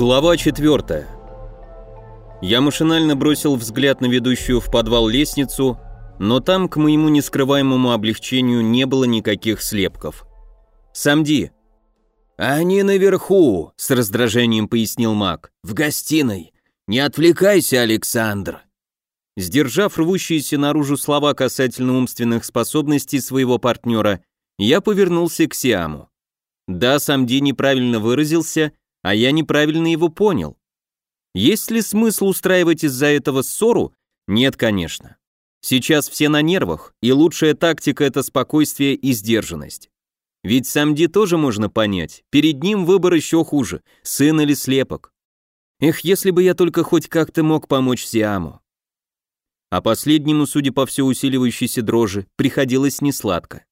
Глава 4. Я машинально бросил взгляд на ведущую в подвал лестницу, но там, к моему нескрываемому облегчению, не было никаких слепков. «Самди!» «Они наверху», — с раздражением пояснил маг. «В гостиной. Не отвлекайся, Александр». Сдержав рвущиеся наружу слова касательно умственных способностей своего партнера, я повернулся к Сиаму. Да, Самди неправильно выразился, а я неправильно его понял. Есть ли смысл устраивать из-за этого ссору? Нет, конечно. Сейчас все на нервах, и лучшая тактика – это спокойствие и сдержанность. Ведь Самди тоже можно понять, перед ним выбор еще хуже, сын или слепок. Эх, если бы я только хоть как-то мог помочь Сиаму. А последнему, судя по все усиливающейся дрожи, приходилось несладко.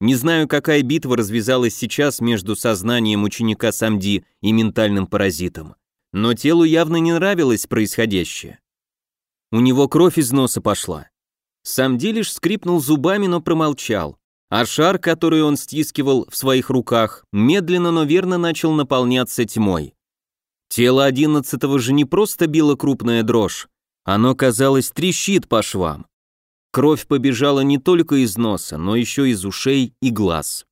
Не знаю, какая битва развязалась сейчас между сознанием ученика Самди и ментальным паразитом, но телу явно не нравилось происходящее. У него кровь из носа пошла. Самди лишь скрипнул зубами, но промолчал, а шар, который он стискивал в своих руках, медленно, но верно начал наполняться тьмой. Тело одиннадцатого же не просто било крупная дрожь, оно, казалось, трещит по швам. Кровь побежала не только из носа, но еще из ушей и глаз.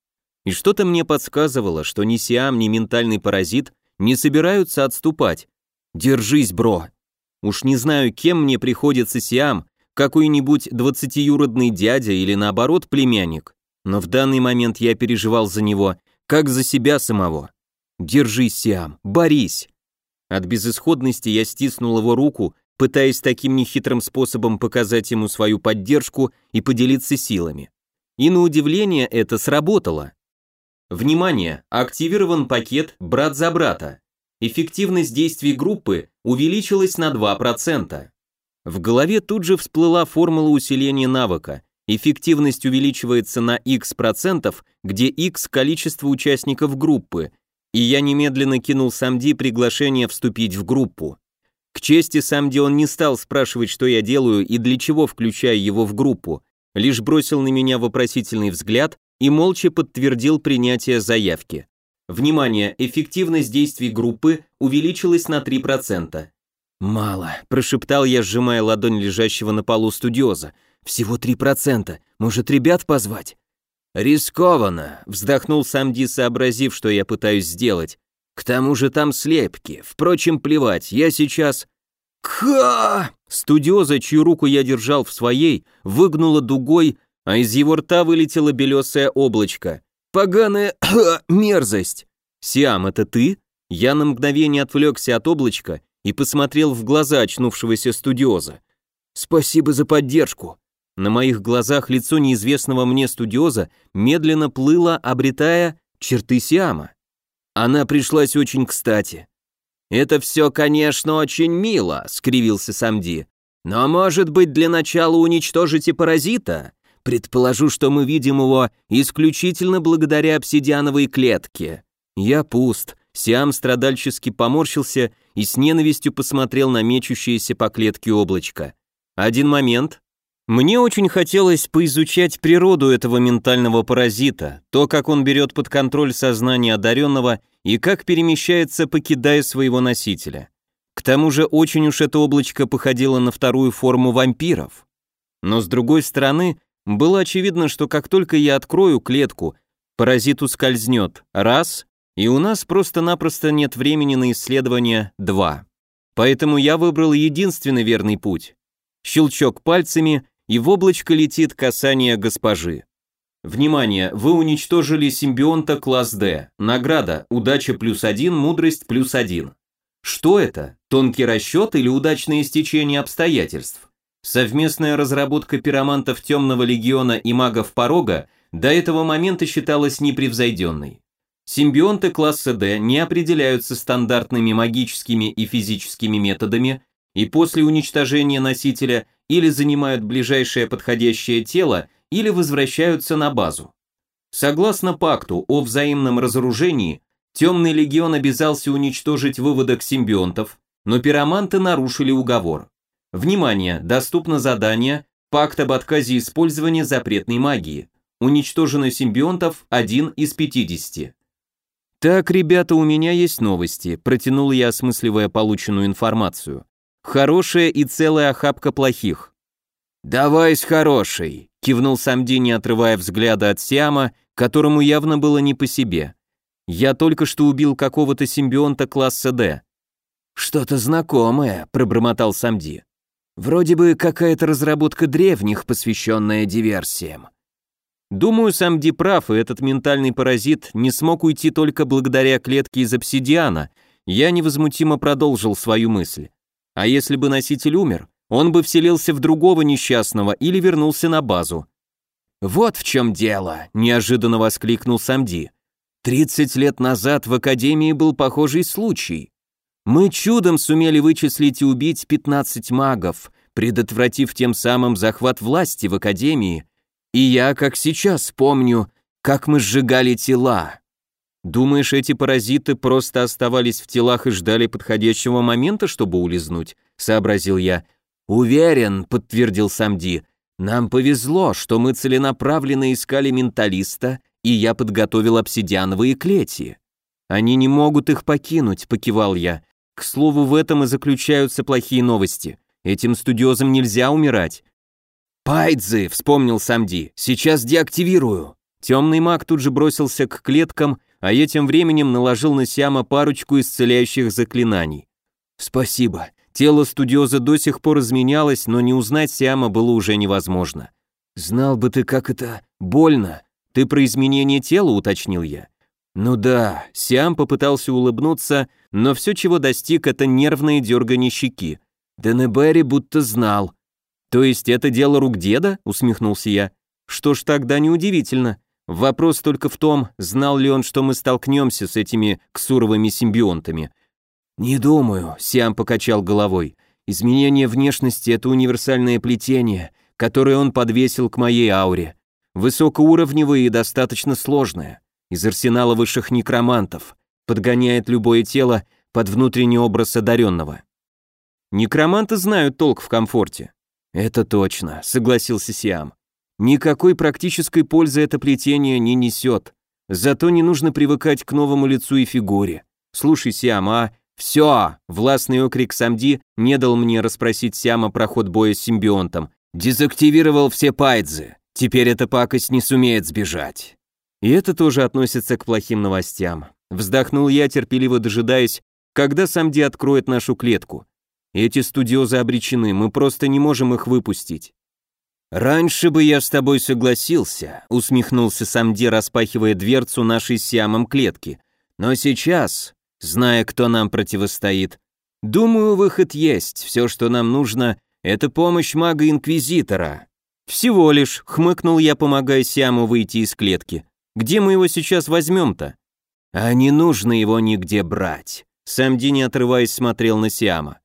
И что-то мне подсказывало, что ни Сиам, ни ментальный паразит не собираются отступать. Держись, бро. Уж не знаю, кем мне приходится Сиам, какой-нибудь двадцатиюродный дядя или наоборот племянник, но в данный момент я переживал за него, как за себя самого. Держись, Сиам, борись. От безысходности я стиснул его руку пытаясь таким нехитрым способом показать ему свою поддержку и поделиться силами. И на удивление это сработало. Внимание! Активирован пакет «Брат за брата». Эффективность действий группы увеличилась на 2%. В голове тут же всплыла формула усиления навыка. Эффективность увеличивается на x процентов, где x – количество участников группы, и я немедленно кинул Самди приглашение вступить в группу. К чести Самди он не стал спрашивать, что я делаю и для чего включаю его в группу, лишь бросил на меня вопросительный взгляд и молча подтвердил принятие заявки. Внимание, эффективность действий группы увеличилась на 3%. «Мало», – прошептал я, сжимая ладонь лежащего на полу студиоза. «Всего 3%. Может, ребят позвать?» «Рискованно», – вздохнул Самди, сообразив, что я пытаюсь сделать. К тому же там слепки. Впрочем, плевать, я сейчас... Ка! Студиоза, чью руку я держал в своей, выгнула дугой, а из его рта вылетело белесое облачко. Поганая мерзость! Сиам, это ты? Я на мгновение отвлекся от облачка и посмотрел в глаза очнувшегося студиоза. Спасибо за поддержку. На моих глазах лицо неизвестного мне студиоза медленно плыло, обретая черты Сиама. Она пришлась очень кстати. «Это все, конечно, очень мило», — скривился Самди. «Но, может быть, для начала уничтожите паразита? Предположу, что мы видим его исключительно благодаря обсидиановой клетке». Я пуст. Сиам страдальчески поморщился и с ненавистью посмотрел на мечущееся по клетке облачко. Один момент, мне очень хотелось поизучать природу этого ментального паразита, то, как он берет под контроль сознание одаренного и как перемещается, покидая своего носителя. К тому же очень уж это облачко походило на вторую форму вампиров. Но с другой стороны, было очевидно, что как только я открою клетку, паразит ускользнет, раз, и у нас просто-напросто нет времени на исследование, два. Поэтому я выбрал единственный верный путь. Щелчок пальцами, и в облачко летит касание госпожи. Внимание, вы уничтожили симбионта класс D. Награда, удача плюс один, мудрость плюс один. Что это? Тонкий расчет или удачное стечение обстоятельств? Совместная разработка пиромантов Темного Легиона и магов Порога до этого момента считалась непревзойденной. Симбионты класса D не определяются стандартными магическими и физическими методами и после уничтожения носителя или занимают ближайшее подходящее тело, или возвращаются на базу. Согласно пакту о взаимном разоружении, Темный легион обязался уничтожить выводок симбионтов, но пироманты нарушили уговор. Внимание, доступно задание «Пакт об отказе использования запретной магии». Уничтожено симбионтов 1 из 50. «Так, ребята, у меня есть новости», — протянул я, осмысливая полученную информацию. «Хорошая и целая охапка плохих». «Давай с хорошей», — кивнул Самди, не отрывая взгляда от Сиама, которому явно было не по себе. «Я только что убил какого-то симбионта класса D». «Что-то знакомое», — пробормотал Самди. «Вроде бы какая-то разработка древних, посвященная диверсиям». Думаю, сам Ди прав, и этот ментальный паразит не смог уйти только благодаря клетке из обсидиана. Я невозмутимо продолжил свою мысль. А если бы носитель умер, он бы вселился в другого несчастного или вернулся на базу. «Вот в чем дело», — неожиданно воскликнул Самди. «Тридцать лет назад в Академии был похожий случай. Мы чудом сумели вычислить и убить 15 магов, предотвратив тем самым захват власти в Академии, и я, как сейчас, помню, как мы сжигали тела. Думаешь, эти паразиты просто оставались в телах и ждали подходящего момента, чтобы улизнуть? Сообразил я. Уверен, подтвердил Самди. Нам повезло, что мы целенаправленно искали менталиста, и я подготовил обсидиановые клети. Они не могут их покинуть, покивал я. К слову, в этом и заключаются плохие новости. Этим студиозам нельзя умирать. «Пайдзы!» — вспомнил Самди. «Сейчас деактивирую!» Темный маг тут же бросился к клеткам, а я тем временем наложил на Сиама парочку исцеляющих заклинаний. «Спасибо!» Тело студиоза до сих пор изменялось, но не узнать Сиама было уже невозможно. «Знал бы ты, как это больно!» «Ты про изменение тела?» — уточнил я. «Ну да», — Сиам попытался улыбнуться, но все, чего достиг, это нервные дергание щеки. Денебери будто знал. «То есть это дело рук деда?» — усмехнулся я. «Что ж тогда неудивительно. Вопрос только в том, знал ли он, что мы столкнемся с этими ксуровыми симбионтами». «Не думаю», — Сиам покачал головой. «Изменение внешности — это универсальное плетение, которое он подвесил к моей ауре. Высокоуровневое и достаточно сложное. Из арсенала высших некромантов. Подгоняет любое тело под внутренний образ одаренного». «Некроманты знают толк в комфорте. «Это точно», — согласился Сиам. «Никакой практической пользы это плетение не несет. Зато не нужно привыкать к новому лицу и фигуре. Слушай, Сиам, а...» «Все!» — властный окрик Самди не дал мне расспросить Сиама про ход боя с симбионтом. «Дезактивировал все пайдзы. Теперь эта пакость не сумеет сбежать». И это тоже относится к плохим новостям. Вздохнул я, терпеливо дожидаясь, когда Самди откроет нашу клетку. Эти студиозы обречены, мы просто не можем их выпустить. «Раньше бы я с тобой согласился», — усмехнулся Самди, распахивая дверцу нашей сиамом клетки. «Но сейчас, зная, кто нам противостоит, думаю, выход есть. Все, что нам нужно, это помощь мага-инквизитора». «Всего лишь», — хмыкнул я, помогая Сиаму выйти из клетки. «Где мы его сейчас возьмем-то?» «А не нужно его нигде брать», — Самди, не отрываясь, смотрел на Сиама.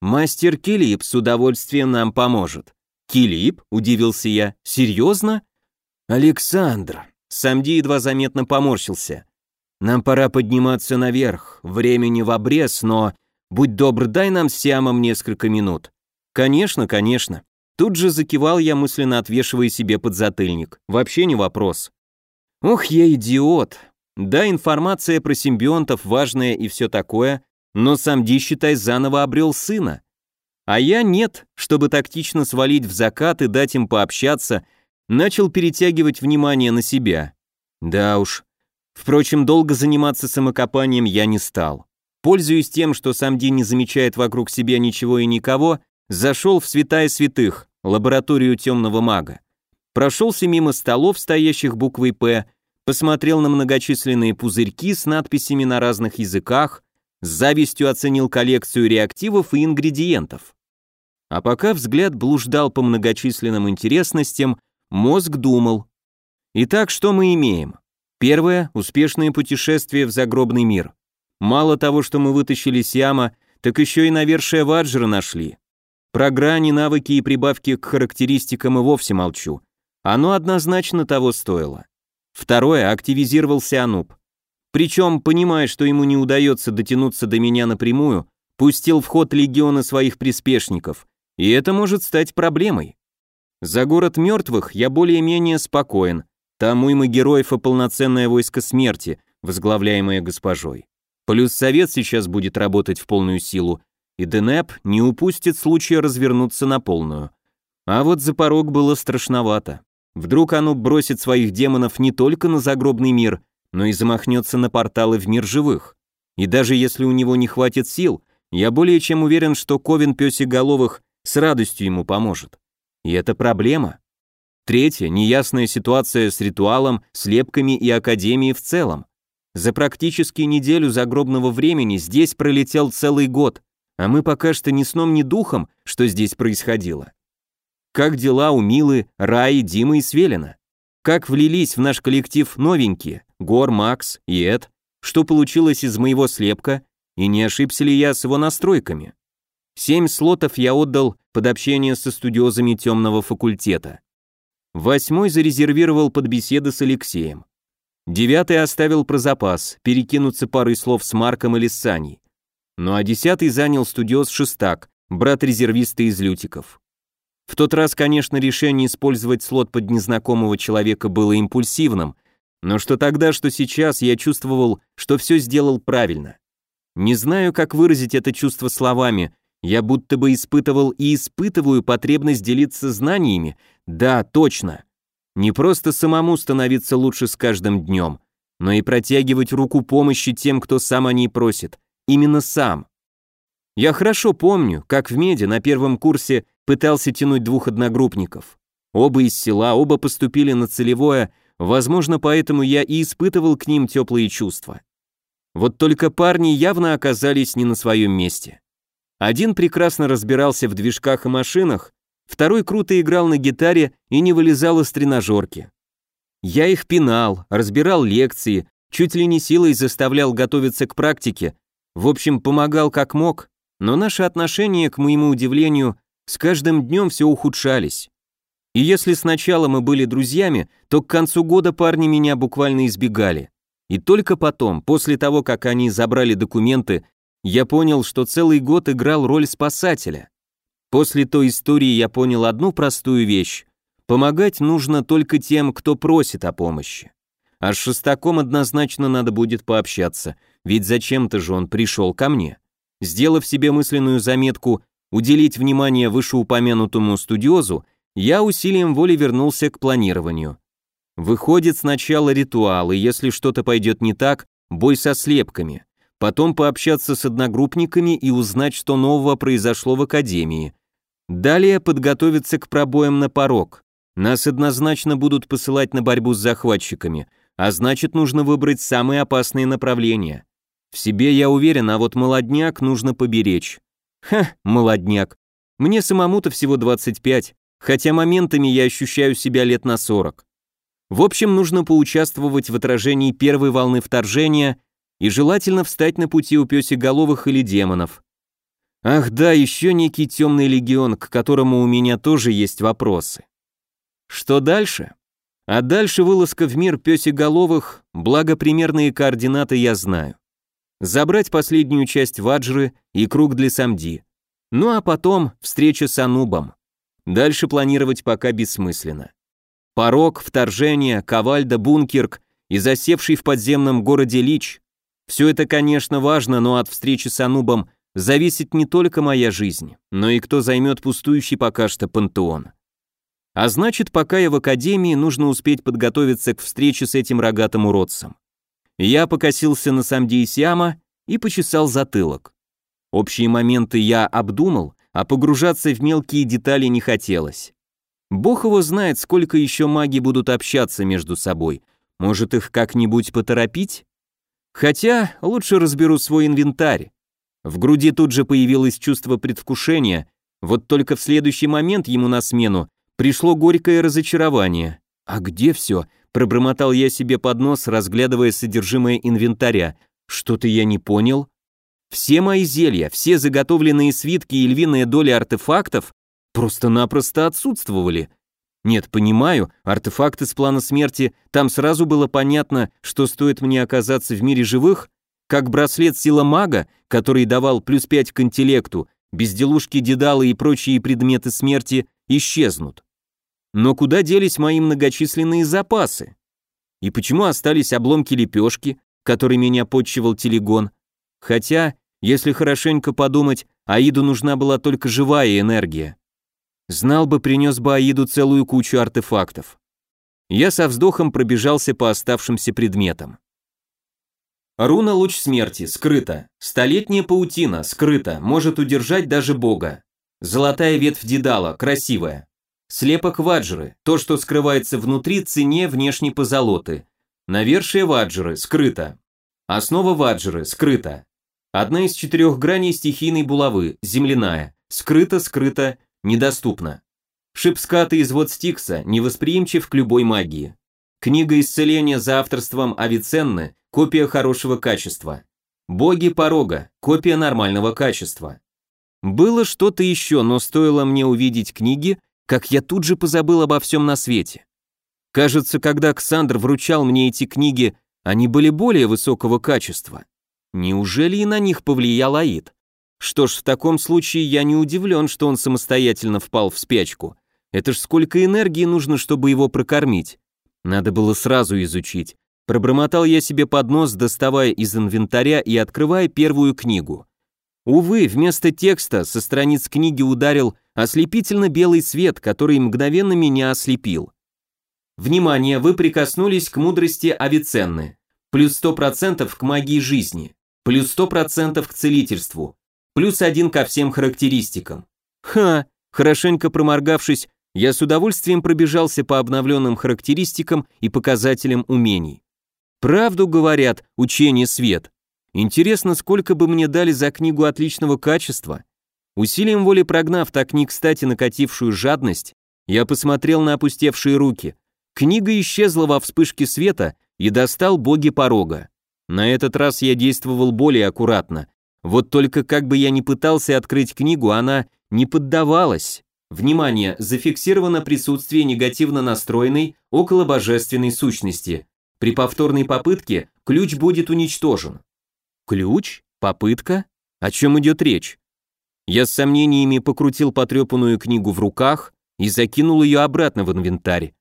Мастер Килип с удовольствием нам поможет. Килип? Удивился я. Серьезно? Александр. Самди едва заметно поморщился. Нам пора подниматься наверх. Времени в обрез, но... Будь добр, дай нам с Сиамом несколько минут. Конечно, конечно. Тут же закивал я, мысленно отвешивая себе подзатыльник. Вообще не вопрос. Ох, я идиот. Да, информация про симбионтов важная и все такое, но сам Ди, считай, заново обрел сына. А я нет, чтобы тактично свалить в закат и дать им пообщаться, начал перетягивать внимание на себя. Да уж. Впрочем, долго заниматься самокопанием я не стал. Пользуясь тем, что сам Ди не замечает вокруг себя ничего и никого, зашел в святая святых, лабораторию темного мага. Прошелся мимо столов, стоящих буквой «П», посмотрел на многочисленные пузырьки с надписями на разных языках, с завистью оценил коллекцию реактивов и ингредиентов. А пока взгляд блуждал по многочисленным интересностям, мозг думал. Итак, что мы имеем? Первое – успешное путешествие в загробный мир. Мало того, что мы вытащили Сиама, так еще и навершие Ваджра нашли. Про грани, навыки и прибавки к характеристикам и вовсе молчу. Оно однозначно того стоило. Второе – активизировался Ануб. Причем, понимая, что ему не удается дотянуться до меня напрямую, пустил в ход легионы своих приспешников, и это может стать проблемой. За город мертвых я более-менее спокоен, там уйма героев и полноценное войско смерти, возглавляемая госпожой. Плюс совет сейчас будет работать в полную силу, и Денеп не упустит случая развернуться на полную. А вот за порог было страшновато. Вдруг оно бросит своих демонов не только на загробный мир, но и замахнется на порталы в мир живых. И даже если у него не хватит сил, я более чем уверен, что Ковен Пёсиголовых с радостью ему поможет. И это проблема. Третье – неясная ситуация с ритуалом, слепками и Академией в целом. За практически неделю загробного времени здесь пролетел целый год, а мы пока что ни сном, ни духом, что здесь происходило. Как дела у Милы, Раи, Димы и Свелина? Как влились в наш коллектив новенькие, Гор, Макс и Эд? Что получилось из моего слепка? И не ошибся ли я с его настройками? Семь слотов я отдал под общение со студиозами темного факультета. Восьмой зарезервировал под беседы с Алексеем. Девятый оставил про запас, перекинуться парой слов с Марком или с Саней. Ну а десятый занял студиоз Шестак, брат резервиста из Лютиков. В тот раз, конечно, решение использовать слот под незнакомого человека было импульсивным, но что тогда, что сейчас, я чувствовал, что все сделал правильно. Не знаю, как выразить это чувство словами, я будто бы испытывал и испытываю потребность делиться знаниями, да, точно. Не просто самому становиться лучше с каждым днем, но и протягивать руку помощи тем, кто сам о ней просит, именно сам. Я хорошо помню, как в меди на первом курсе пытался тянуть двух одногруппников. Оба из села, оба поступили на целевое, возможно, поэтому я и испытывал к ним теплые чувства. Вот только парни явно оказались не на своем месте. Один прекрасно разбирался в движках и машинах, второй круто играл на гитаре и не вылезал из тренажерки. Я их пинал, разбирал лекции, чуть ли не силой заставлял готовиться к практике, в общем, помогал как мог, но наши отношения, к моему удивлению, с каждым днем все ухудшались. И если сначала мы были друзьями, то к концу года парни меня буквально избегали. И только потом, после того, как они забрали документы, я понял, что целый год играл роль спасателя. После той истории я понял одну простую вещь. Помогать нужно только тем, кто просит о помощи. А с Шестаком однозначно надо будет пообщаться, ведь зачем-то же он пришел ко мне. Сделав себе мысленную заметку уделить внимание вышеупомянутому студиозу, я усилием воли вернулся к планированию. Выходит сначала ритуал, и если что-то пойдет не так, бой со слепками. Потом пообщаться с одногруппниками и узнать, что нового произошло в академии. Далее подготовиться к пробоям на порог. Нас однозначно будут посылать на борьбу с захватчиками, а значит нужно выбрать самые опасные направления. В себе я уверен, а вот молодняк нужно поберечь. Ха, молодняк. Мне самому-то всего 25, хотя моментами я ощущаю себя лет на 40. В общем, нужно поучаствовать в отражении первой волны вторжения и желательно встать на пути у пёсеголовых или демонов. Ах да, еще некий темный легион, к которому у меня тоже есть вопросы. Что дальше? А дальше вылазка в мир пёсеголовых, благо примерные координаты я знаю забрать последнюю часть ваджры и круг для самди. Ну а потом встреча с Анубом. Дальше планировать пока бессмысленно. Порог, вторжение, Ковальда, Бункерк и засевший в подземном городе Лич. Все это, конечно, важно, но от встречи с Анубом зависит не только моя жизнь, но и кто займет пустующий пока что пантеон. А значит, пока я в академии, нужно успеть подготовиться к встрече с этим рогатым уродцем. Я покосился на Самди и Сиама и почесал затылок. Общие моменты я обдумал, а погружаться в мелкие детали не хотелось. Бог его знает, сколько еще маги будут общаться между собой. Может, их как-нибудь поторопить? Хотя лучше разберу свой инвентарь. В груди тут же появилось чувство предвкушения, вот только в следующий момент ему на смену пришло горькое разочарование. А где все? Пробормотал я себе под нос, разглядывая содержимое инвентаря. Что-то я не понял. Все мои зелья, все заготовленные свитки и львиная доля артефактов просто-напросто отсутствовали. Нет, понимаю, артефакты с плана смерти, там сразу было понятно, что стоит мне оказаться в мире живых, как браслет сила мага, который давал плюс 5 к интеллекту, безделушки Дедалы и прочие предметы смерти исчезнут. Но куда делись мои многочисленные запасы? И почему остались обломки лепешки, который меня подчивал телегон. Хотя, если хорошенько подумать, Аиду нужна была только живая энергия. Знал бы, принес бы Аиду целую кучу артефактов. Я со вздохом пробежался по оставшимся предметам. Руна луч смерти, скрыта. Столетняя паутина, скрыта, может удержать даже бога. Золотая ветвь Дедала, красивая. Слепок ваджры, то, что скрывается внутри, цене внешней позолоты. Навершие ваджры, скрыто. Основа ваджры, скрыта. Одна из четырех граней стихийной булавы, земляная. Скрыто, скрыто, недоступно. Шипскатый извод Стикса, невосприимчив к любой магии. Книга исцеления за авторством Авиценны, копия хорошего качества. Боги порога, копия нормального качества. Было что-то еще, но стоило мне увидеть книги, как я тут же позабыл обо всем на свете. Кажется, когда Ксандр вручал мне эти книги, они были более высокого качества. Неужели и на них повлиял Аид? Что ж, в таком случае я не удивлен, что он самостоятельно впал в спячку. Это ж сколько энергии нужно, чтобы его прокормить. Надо было сразу изучить. Пробормотал я себе под нос, доставая из инвентаря и открывая первую книгу. Увы, вместо текста со страниц книги ударил ослепительно белый свет, который мгновенно меня ослепил. Внимание, вы прикоснулись к мудрости Авиценны. Плюс 100% к магии жизни. Плюс 100% к целительству. Плюс один ко всем характеристикам. Ха, хорошенько проморгавшись, я с удовольствием пробежался по обновленным характеристикам и показателям умений. Правду говорят, учение свет. Интересно, сколько бы мне дали за книгу отличного качества? Усилием воли прогнав так не кстати накатившую жадность, я посмотрел на опустевшие руки. Книга исчезла во вспышке света и достал боги порога. На этот раз я действовал более аккуратно. Вот только как бы я ни пытался открыть книгу, она не поддавалась. Внимание, зафиксировано присутствие негативно настроенной около божественной сущности. При повторной попытке ключ будет уничтожен. Ключ? Попытка? О чем идет речь? Я с сомнениями покрутил потрепанную книгу в руках и закинул ее обратно в инвентарь.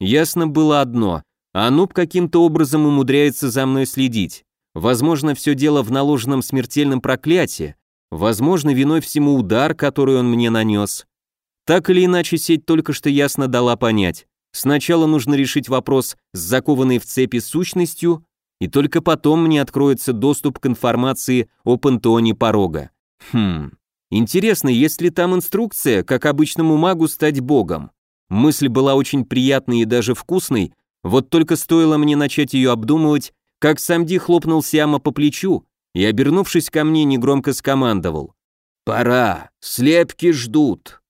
Ясно было одно, Ануб каким-то образом умудряется за мной следить. Возможно, все дело в наложенном смертельном проклятии, возможно, виной всему удар, который он мне нанес. Так или иначе, сеть только что ясно дала понять. Сначала нужно решить вопрос с закованной в цепи сущностью, и только потом мне откроется доступ к информации о пантеоне порога. Хм, интересно, есть ли там инструкция, как обычному магу стать богом? Мысль была очень приятной и даже вкусной, вот только стоило мне начать ее обдумывать, как Самди хлопнул Сиама по плечу и, обернувшись ко мне, негромко скомандовал. «Пора, слепки ждут».